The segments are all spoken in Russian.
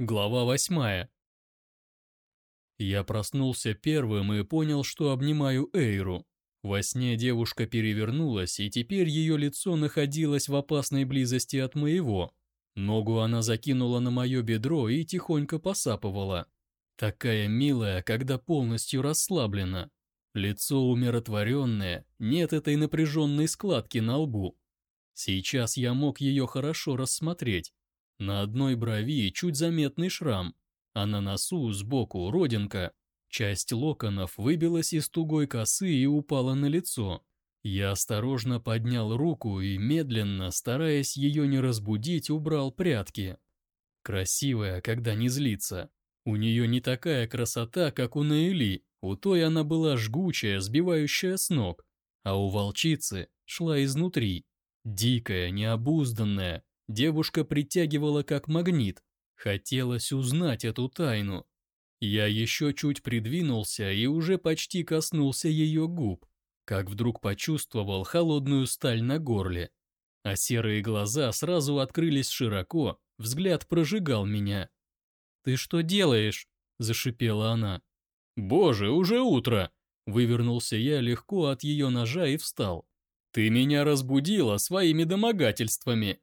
Глава восьмая. Я проснулся первым и понял, что обнимаю Эйру. Во сне девушка перевернулась, и теперь ее лицо находилось в опасной близости от моего. Ногу она закинула на мое бедро и тихонько посапывала. Такая милая, когда полностью расслаблена. Лицо умиротворенное, нет этой напряженной складки на лбу. Сейчас я мог ее хорошо рассмотреть. На одной брови чуть заметный шрам, а на носу сбоку родинка. Часть локонов выбилась из тугой косы и упала на лицо. Я осторожно поднял руку и медленно, стараясь ее не разбудить, убрал прятки. Красивая, когда не злится. У нее не такая красота, как у Наэли, у той она была жгучая, сбивающая с ног, а у волчицы шла изнутри. Дикая, необузданная, девушка притягивала как магнит. Хотелось узнать эту тайну. Я еще чуть придвинулся и уже почти коснулся ее губ, как вдруг почувствовал холодную сталь на горле. А серые глаза сразу открылись широко, взгляд прожигал меня. «Ты что делаешь?» – зашипела она. «Боже, уже утро!» – вывернулся я легко от ее ножа и встал. «Ты меня разбудила своими домогательствами!»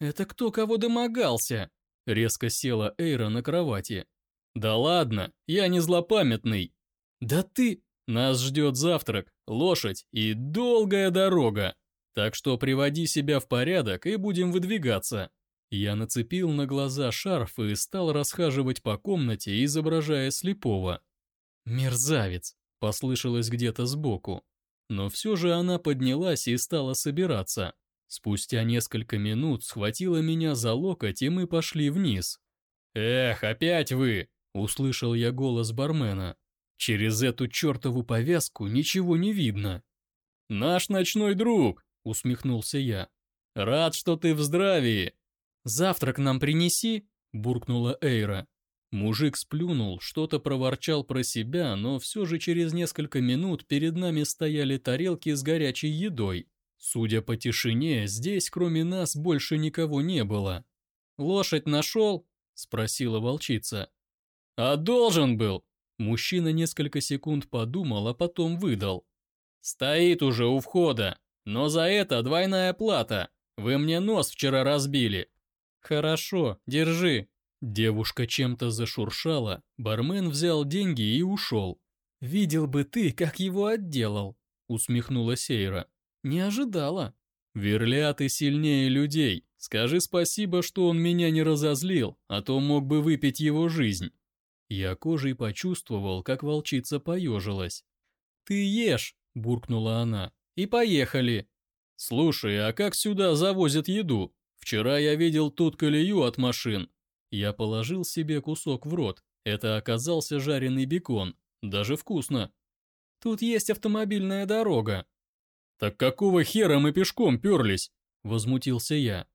«Это кто кого домогался?» Резко села Эйра на кровати. «Да ладно, я не злопамятный!» «Да ты...» «Нас ждет завтрак, лошадь и долгая дорога, так что приводи себя в порядок и будем выдвигаться». Я нацепил на глаза шарф и стал расхаживать по комнате, изображая слепого. «Мерзавец!» – послышалось где-то сбоку. Но все же она поднялась и стала собираться. Спустя несколько минут схватила меня за локоть, и мы пошли вниз. «Эх, опять вы!» – услышал я голос бармена. «Через эту чертову повязку ничего не видно». «Наш ночной друг!» – усмехнулся я. «Рад, что ты в здравии!» «Завтрак нам принеси!» – буркнула Эйра. Мужик сплюнул, что-то проворчал про себя, но все же через несколько минут перед нами стояли тарелки с горячей едой. Судя по тишине, здесь кроме нас больше никого не было. «Лошадь нашел?» – спросила волчица. «А должен был!» Мужчина несколько секунд подумал, а потом выдал. «Стоит уже у входа, но за это двойная плата. Вы мне нос вчера разбили». «Хорошо, держи». Девушка чем-то зашуршала, бармен взял деньги и ушел. «Видел бы ты, как его отделал», – усмехнулась Сейра. Не ожидала. Верляты сильнее людей. Скажи спасибо, что он меня не разозлил, а то мог бы выпить его жизнь. Я кожей почувствовал, как волчица поежилась. «Ты ешь», – буркнула она, – «и поехали». «Слушай, а как сюда завозят еду? Вчера я видел тут колею от машин». Я положил себе кусок в рот. Это оказался жареный бекон. Даже вкусно. «Тут есть автомобильная дорога», «Так какого хера мы пешком перлись?» – возмутился я.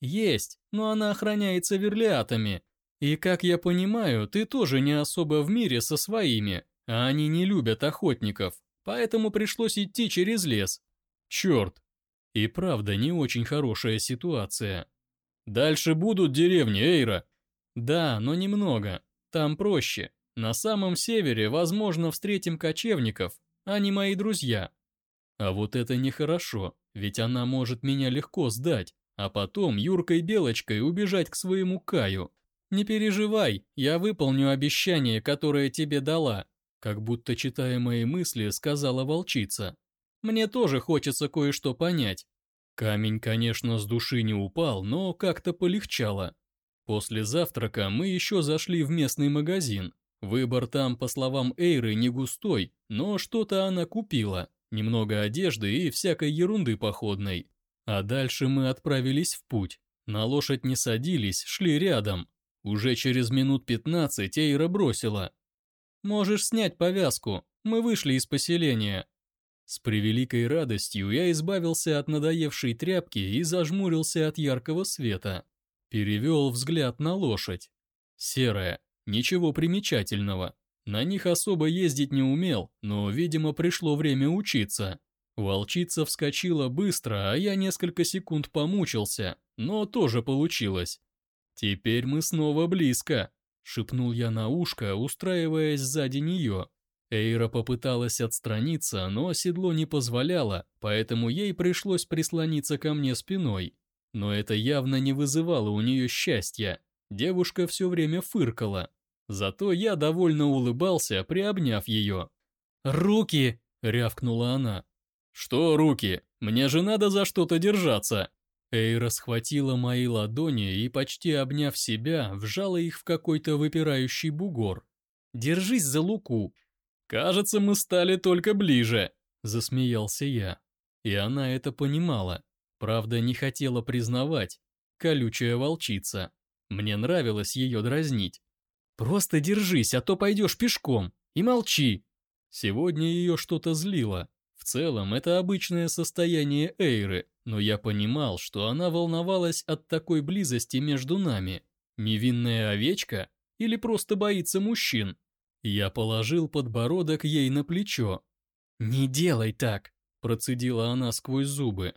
«Есть, но она охраняется верлиатами. И, как я понимаю, ты тоже не особо в мире со своими, а они не любят охотников, поэтому пришлось идти через лес. Черт! И правда не очень хорошая ситуация. Дальше будут деревни, Эйра?» «Да, но немного. Там проще. На самом севере, возможно, встретим кочевников. Они мои друзья, а вот это нехорошо, ведь она может меня легко сдать, а потом Юркой Белочкой убежать к своему Каю. Не переживай, я выполню обещание, которое тебе дала, как будто читая мои мысли, сказала волчица. Мне тоже хочется кое-что понять. Камень, конечно, с души не упал, но как-то полегчало. После завтрака мы еще зашли в местный магазин. Выбор там, по словам Эйры, не густой, но что-то она купила немного одежды и всякой ерунды походной. А дальше мы отправились в путь. На лошадь не садились, шли рядом. Уже через минут пятнадцать Эйра бросила. «Можешь снять повязку, мы вышли из поселения». С превеликой радостью я избавился от надоевшей тряпки и зажмурился от яркого света. Перевел взгляд на лошадь. Серая, ничего примечательного. На них особо ездить не умел, но, видимо, пришло время учиться. Волчица вскочила быстро, а я несколько секунд помучился, но тоже получилось. «Теперь мы снова близко», — шепнул я на ушко, устраиваясь сзади нее. Эйра попыталась отстраниться, но седло не позволяло, поэтому ей пришлось прислониться ко мне спиной. Но это явно не вызывало у нее счастья. Девушка все время фыркала. Зато я довольно улыбался, приобняв ее. «Руки!» — рявкнула она. «Что руки? Мне же надо за что-то держаться!» Эйра схватила мои ладони и, почти обняв себя, вжала их в какой-то выпирающий бугор. «Держись за луку!» «Кажется, мы стали только ближе!» – засмеялся я. И она это понимала. Правда, не хотела признавать. Колючая волчица. Мне нравилось ее дразнить. «Просто держись, а то пойдешь пешком. И молчи!» Сегодня ее что-то злило. В целом, это обычное состояние Эйры, но я понимал, что она волновалась от такой близости между нами. Невинная овечка? Или просто боится мужчин? Я положил подбородок ей на плечо. «Не делай так!» – процедила она сквозь зубы.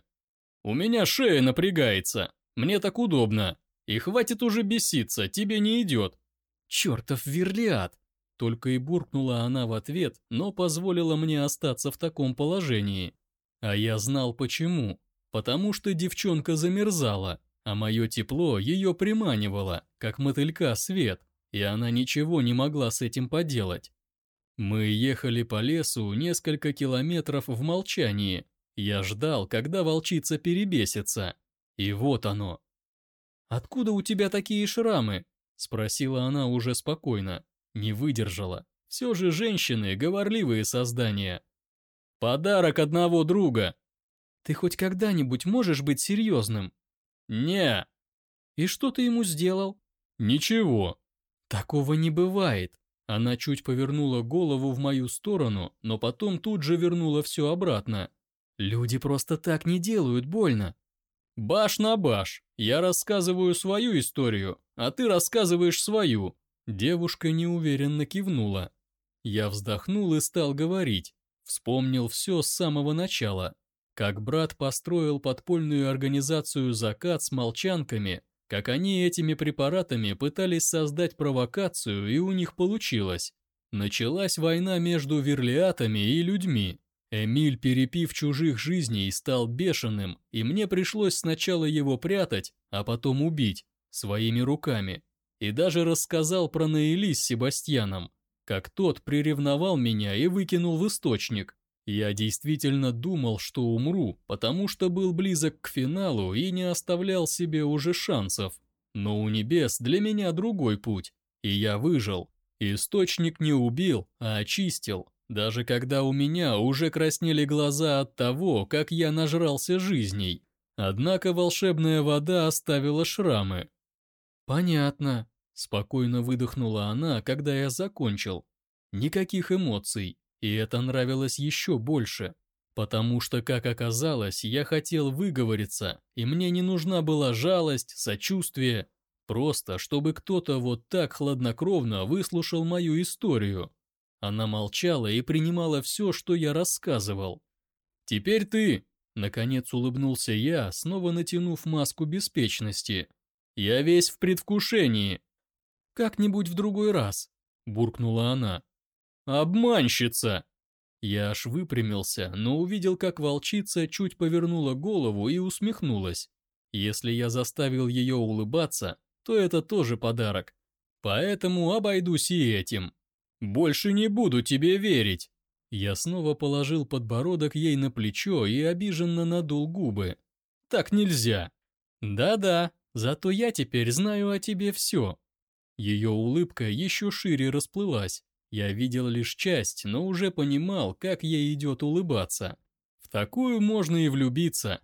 «У меня шея напрягается. Мне так удобно. И хватит уже беситься, тебе не идет». «Чертов верлиат!» Только и буркнула она в ответ, но позволила мне остаться в таком положении. А я знал почему. Потому что девчонка замерзала, а мое тепло ее приманивало, как мотылька свет, и она ничего не могла с этим поделать. Мы ехали по лесу несколько километров в молчании. Я ждал, когда волчица перебесится. И вот оно. «Откуда у тебя такие шрамы?» – спросила она уже спокойно. Не выдержала. Все же женщины – говорливые создания. Подарок одного друга. Ты хоть когда-нибудь можешь быть серьезным? Не. И что ты ему сделал? Ничего. Такого не бывает. Она чуть повернула голову в мою сторону, но потом тут же вернула все обратно. Люди просто так не делают больно. Баш на баш. Я рассказываю свою историю, а ты рассказываешь свою. Девушка неуверенно кивнула. Я вздохнул и стал говорить. Вспомнил все с самого начала. Как брат построил подпольную организацию «Закат» с молчанками, как они этими препаратами пытались создать провокацию, и у них получилось. Началась война между верлиатами и людьми. Эмиль, перепив чужих жизней, стал бешеным, и мне пришлось сначала его прятать, а потом убить, своими руками и даже рассказал про Наэли с Себастьяном, как тот приревновал меня и выкинул в источник. Я действительно думал, что умру, потому что был близок к финалу и не оставлял себе уже шансов. Но у небес для меня другой путь, и я выжил. Источник не убил, а очистил, даже когда у меня уже краснели глаза от того, как я нажрался жизней. Однако волшебная вода оставила шрамы, «Понятно», – спокойно выдохнула она, когда я закончил. Никаких эмоций, и это нравилось еще больше, потому что, как оказалось, я хотел выговориться, и мне не нужна была жалость, сочувствие, просто чтобы кто-то вот так хладнокровно выслушал мою историю. Она молчала и принимала все, что я рассказывал. «Теперь ты!» – наконец улыбнулся я, снова натянув маску беспечности. Я весь в предвкушении. Как-нибудь в другой раз, буркнула она. Обманщица! Я аж выпрямился, но увидел, как волчица чуть повернула голову и усмехнулась. Если я заставил ее улыбаться, то это тоже подарок. Поэтому обойдусь и этим. Больше не буду тебе верить. Я снова положил подбородок ей на плечо и обиженно надул губы. Так нельзя. Да-да, Зато я теперь знаю о тебе все». Ее улыбка еще шире расплылась. Я видел лишь часть, но уже понимал, как ей идет улыбаться. В такую можно и влюбиться.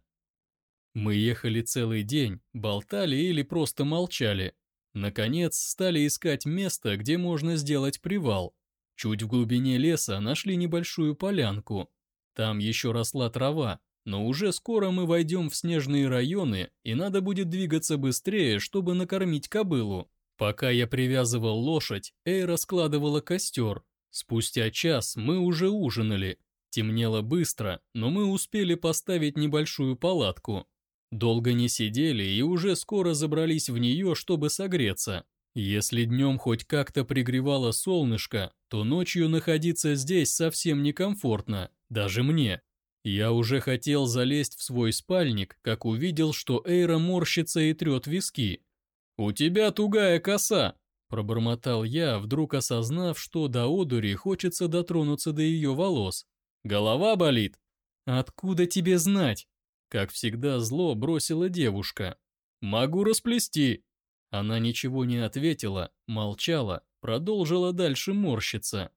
Мы ехали целый день, болтали или просто молчали. Наконец, стали искать место, где можно сделать привал. Чуть в глубине леса нашли небольшую полянку. Там еще росла трава, но уже скоро мы войдем в снежные районы, и надо будет двигаться быстрее, чтобы накормить кобылу. Пока я привязывал лошадь, Эй раскладывала костер. Спустя час мы уже ужинали. Темнело быстро, но мы успели поставить небольшую палатку. Долго не сидели и уже скоро забрались в нее, чтобы согреться. Если днем хоть как-то пригревало солнышко, то ночью находиться здесь совсем некомфортно, даже мне. Я уже хотел залезть в свой спальник, как увидел, что Эйра морщится и трет виски. «У тебя тугая коса!» – пробормотал я, вдруг осознав, что до одури хочется дотронуться до ее волос. «Голова болит?» «Откуда тебе знать?» Как всегда зло бросила девушка. «Могу расплести!» Она ничего не ответила, молчала, продолжила дальше морщиться.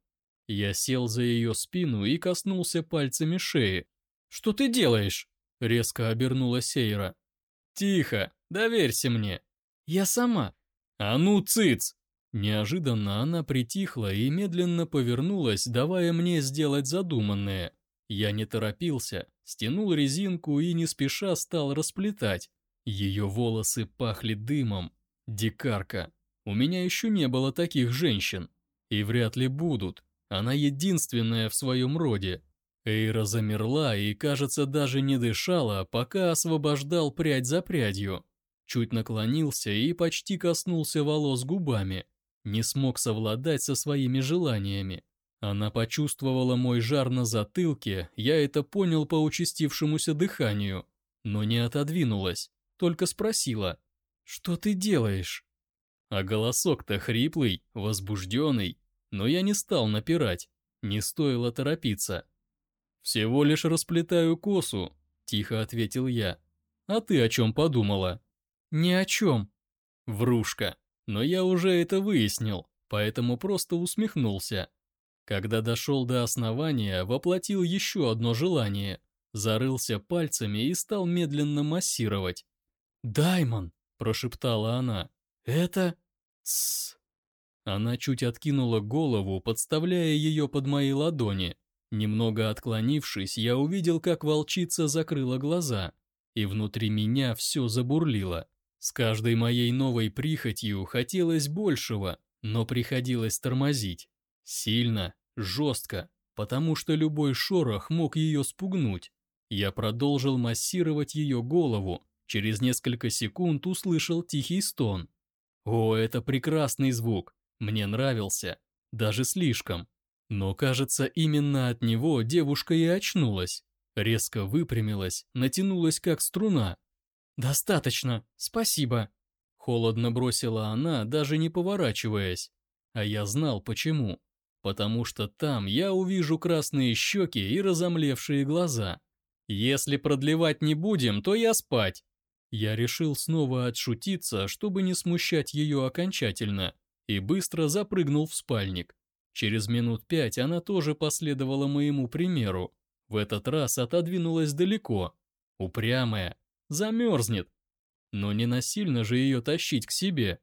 Я сел за ее спину и коснулся пальцами шеи. «Что ты делаешь?» — резко обернулась Сейра. «Тихо, доверься мне». «Я сама». «А ну, цыц!» Неожиданно она притихла и медленно повернулась, давая мне сделать задуманное. Я не торопился, стянул резинку и не спеша стал расплетать. Ее волосы пахли дымом, Дикарка. У меня еще не было таких женщин. И вряд ли будут. Она единственная в своем роде. Эйра замерла и, кажется, даже не дышала, пока освобождал прядь за прядью. Чуть наклонился и почти коснулся волос губами. Не смог совладать со своими желаниями. Она почувствовала мой жар на затылке, я это понял по участившемуся дыханию, но не отодвинулась, только спросила, «Что ты делаешь?» А голосок-то хриплый, возбужденный, но я не стал напирать, не стоило торопиться. «Всего лишь расплетаю косу», — тихо ответил я. «А ты о чем подумала?» «Ни о чем». Врушка. Но я уже это выяснил, поэтому просто усмехнулся. Когда дошел до основания, воплотил еще одно желание. Зарылся пальцами и стал медленно массировать. «Даймон!» прошептала она. «Это...» «Тссс». Она чуть откинула голову, подставляя ее под мои ладони. Немного отклонившись, я увидел, как волчица закрыла глаза, и внутри меня все забурлило. С каждой моей новой прихотью хотелось большего, но приходилось тормозить. Сильно, жестко, потому что любой шорох мог ее спугнуть. Я продолжил массировать ее голову, Через несколько секунд услышал тихий стон. О, это прекрасный звук. Мне нравился. Даже слишком. Но, кажется, именно от него девушка и очнулась. Резко выпрямилась, натянулась как струна. «Достаточно, спасибо», — холодно бросила она, даже не поворачиваясь. А я знал почему. Потому что там я увижу красные щеки и разомлевшие глаза. Если продлевать не будем, то я спать. Я решил снова отшутиться, чтобы не смущать ее окончательно, и быстро запрыгнул в спальник. Через минут пять она тоже последовала моему примеру. В этот раз отодвинулась далеко. Упрямая. Замерзнет. Но не насильно же ее тащить к себе.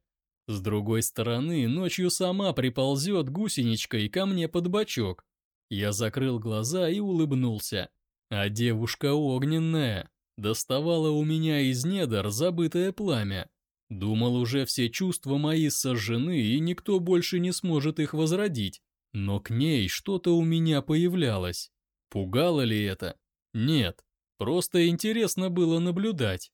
С другой стороны, ночью сама приползет гусеничкой ко мне под бочок. Я закрыл глаза и улыбнулся. А девушка огненная. Доставало у меня из недр забытое пламя. Думал, уже все чувства мои сожжены, и никто больше не сможет их возродить. Но к ней что-то у меня появлялось. Пугало ли это? Нет. Просто интересно было наблюдать.